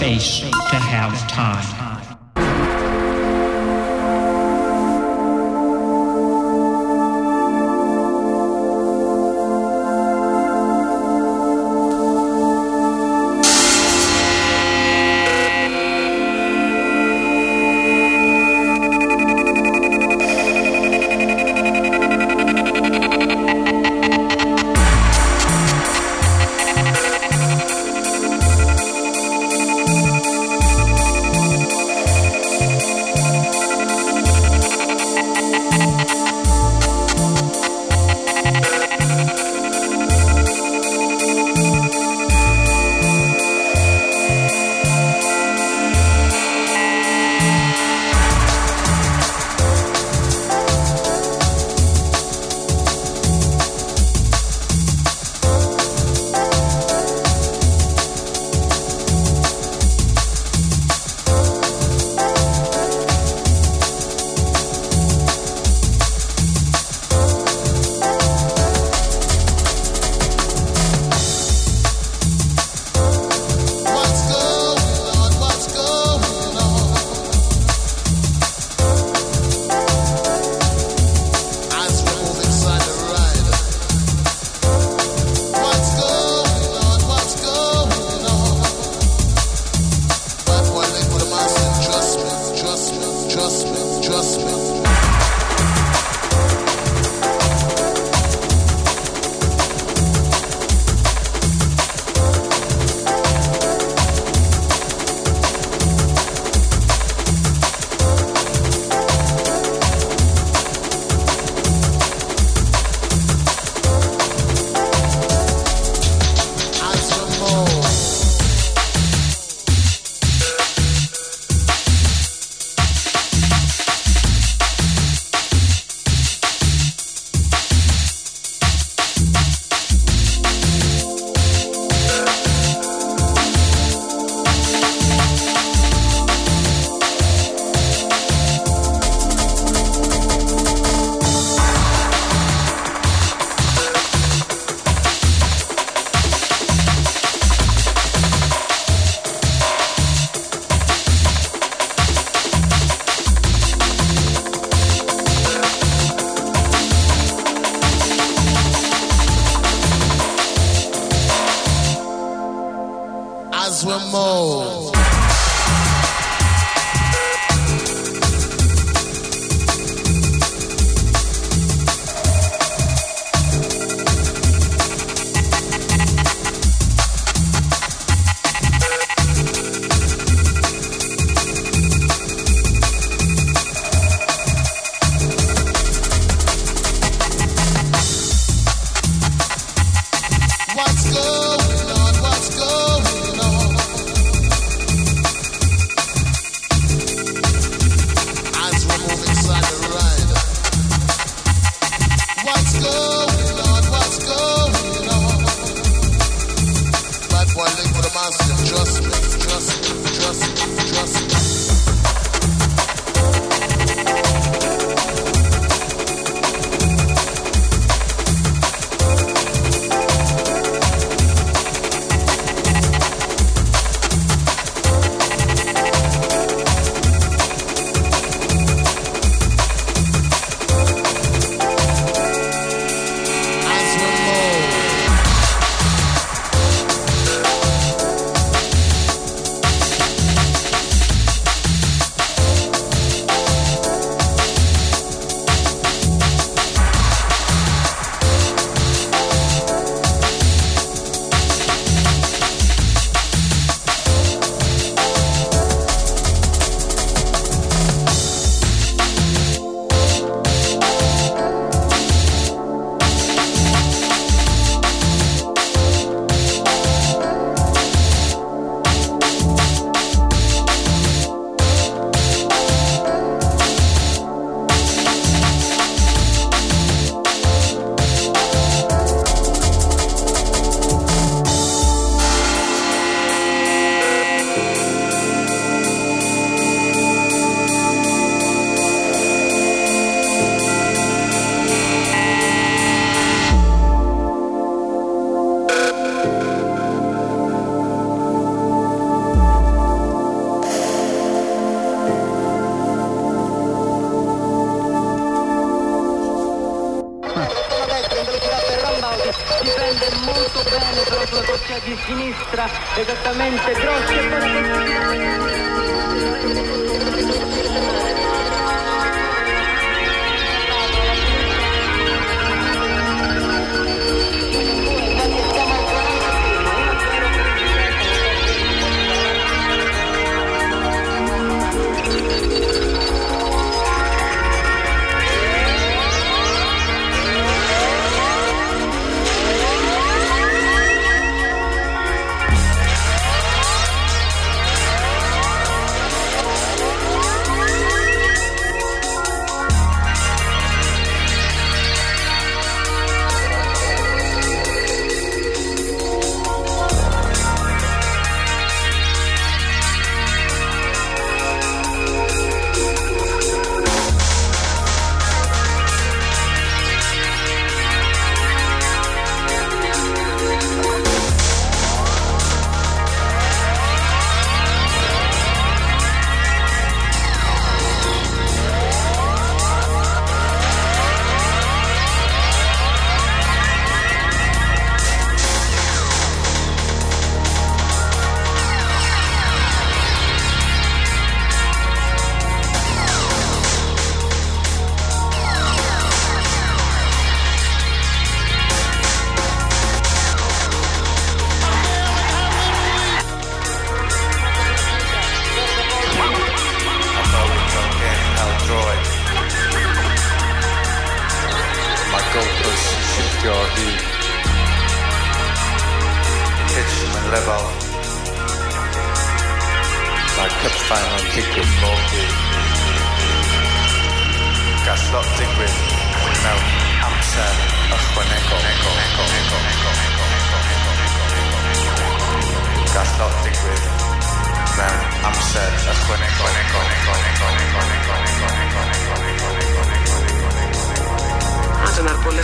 space to have time?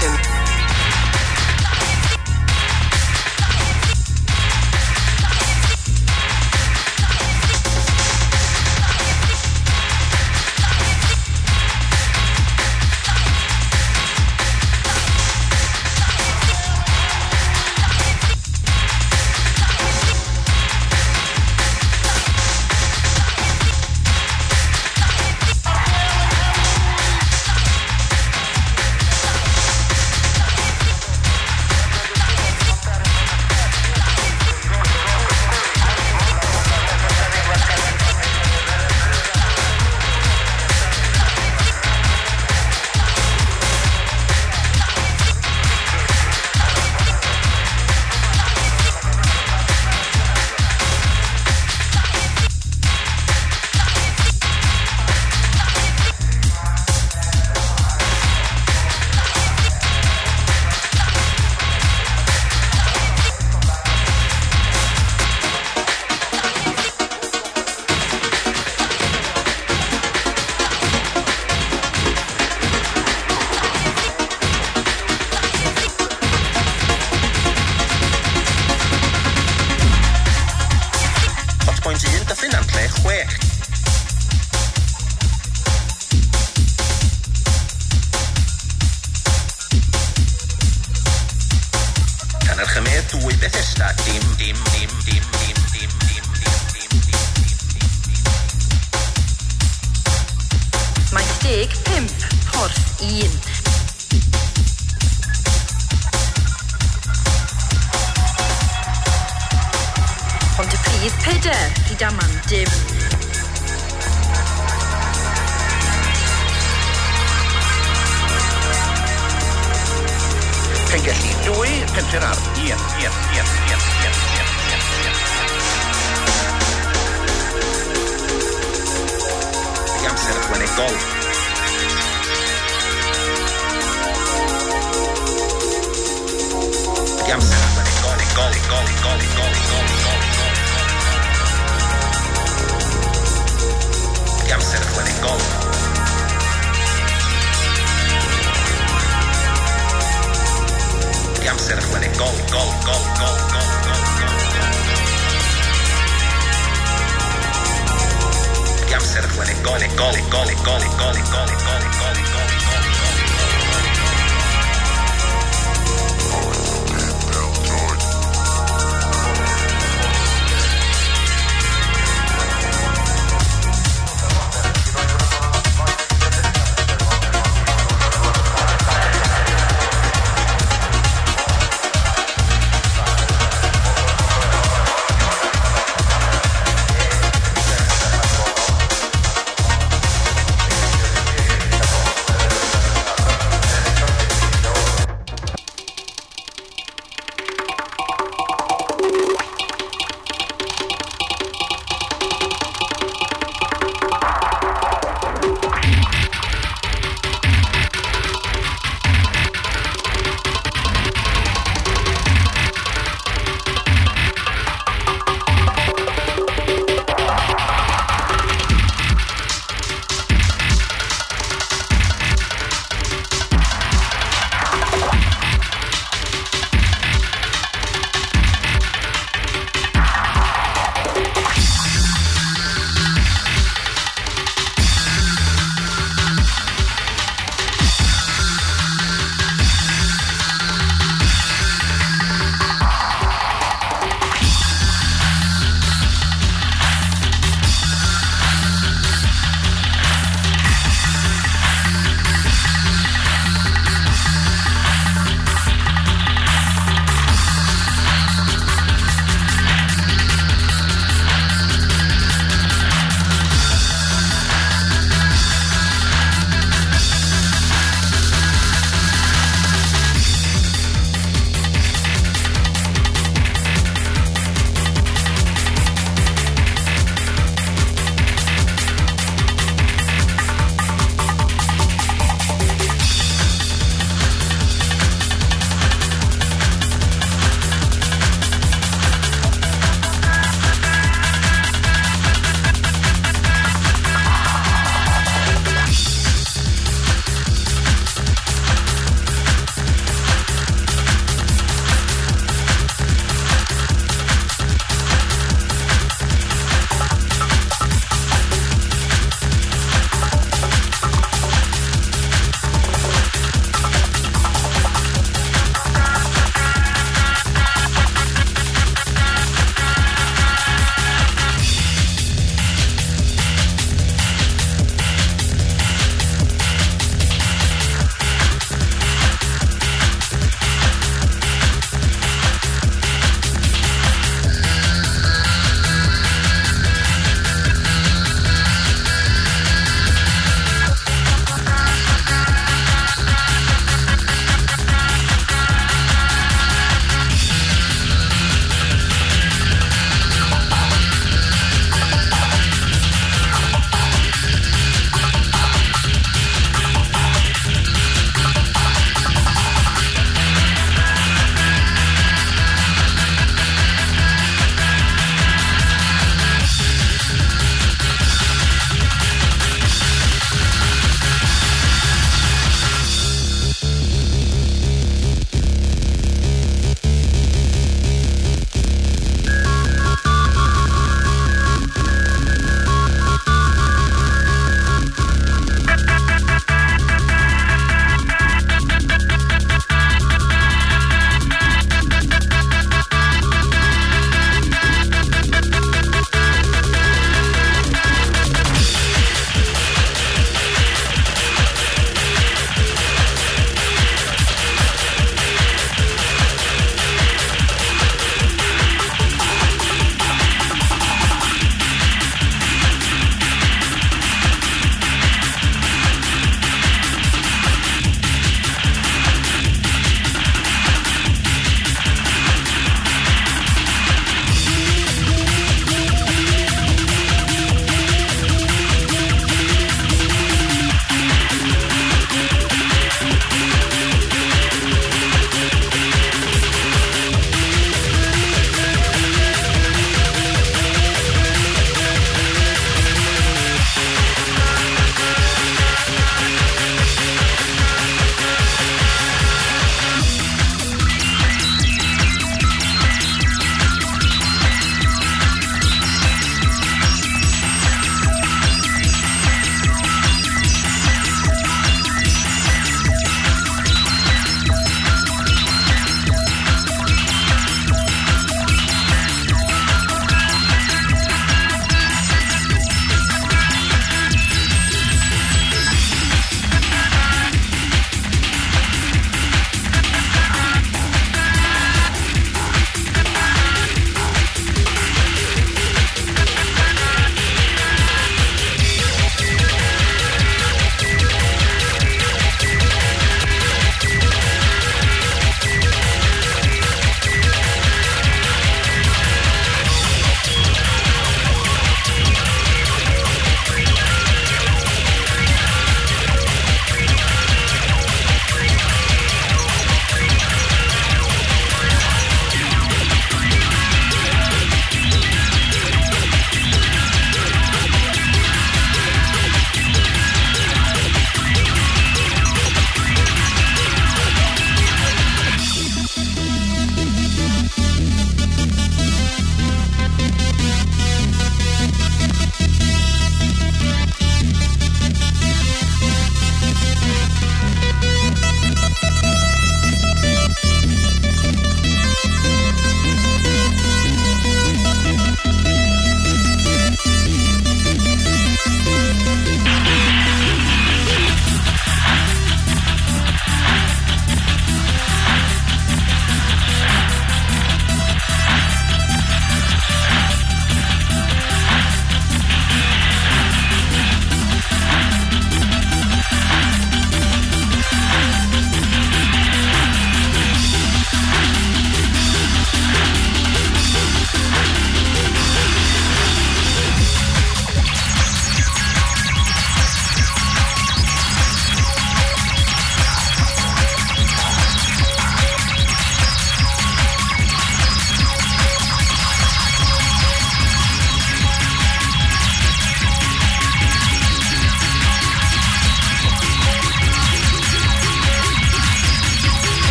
Washington. Bethesda dim dim dim dim dim dim dim dim dim dim dim Mae deg pimp pwrs un. Ond y pryd peder hyd dim. dim. tänker då är pensionar. Igen, igen, igen, igen, igen, igen, igen, igen. Jämställt med ett golv. Jämställt med ett golv, golv, golv, golv, golv, golv, golv. Jämställt med ett golv. Upset him, let Go, go, go, go, go, go, go, go. go. I'm set Go, it go, let go, go, go, go, go, go, go.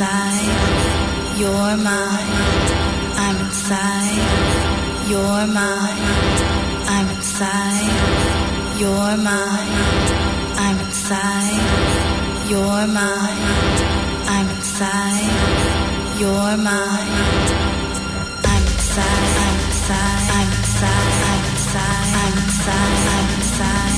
Inside. You're mine. I'm inside. You're mine. I'm inside. You're mine. I'm inside. You're mine. I'm inside. I'm inside. I'm inside. I'm inside. I'm inside. I'm inside. I'm inside. I'm inside.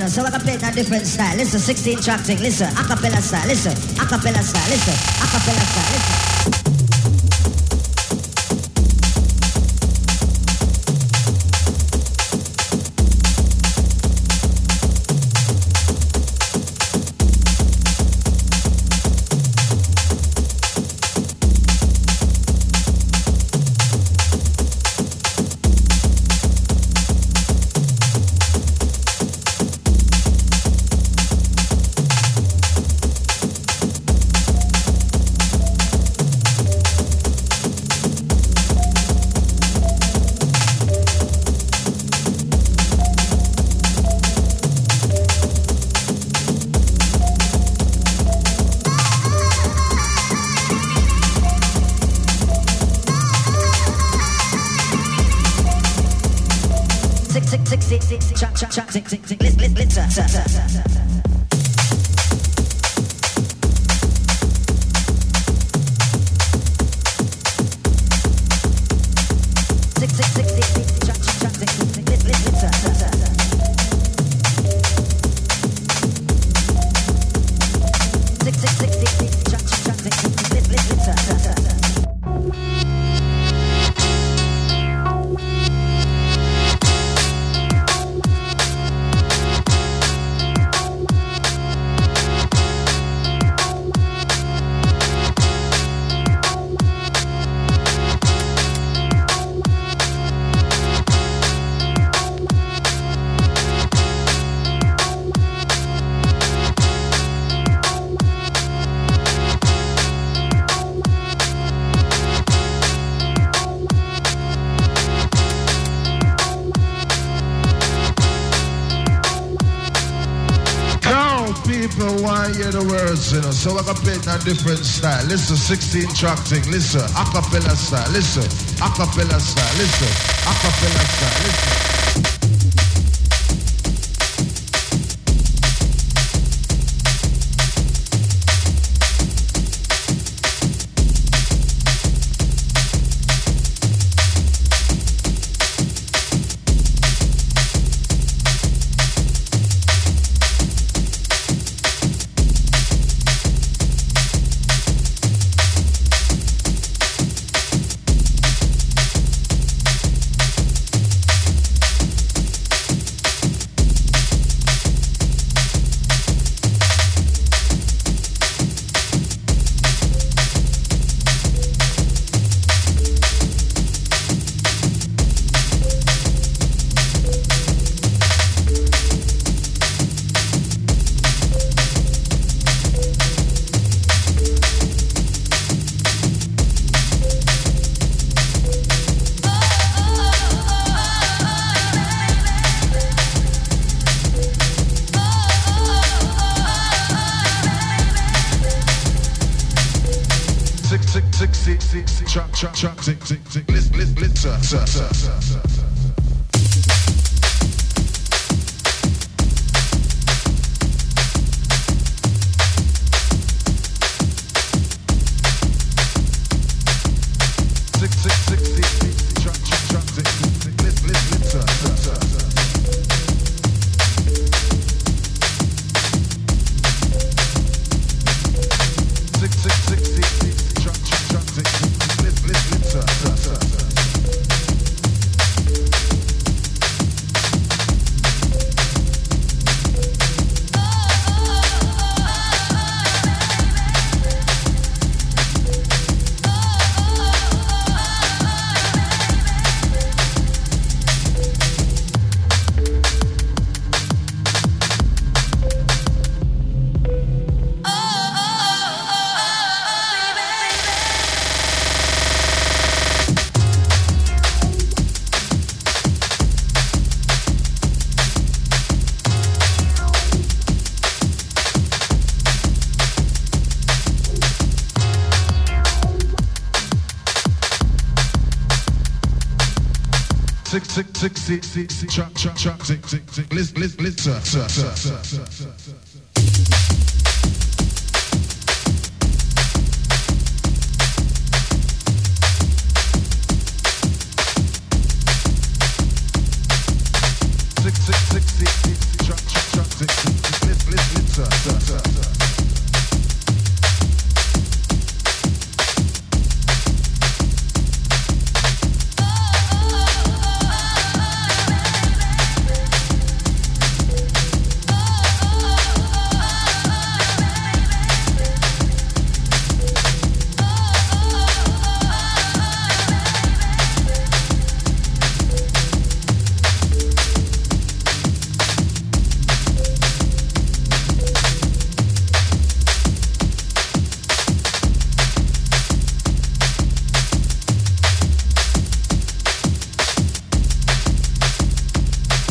Listen. So I can play it in a different style. Listen, 16 track thing. Listen, acapella style. Listen, acapella style. Listen, acapella style. Listen. different style. Listen, 16 track thing. Listen, acapella style. Listen, acapella style. Listen, acapella style. Listen. six six six trap trap trap six six six listen listen listen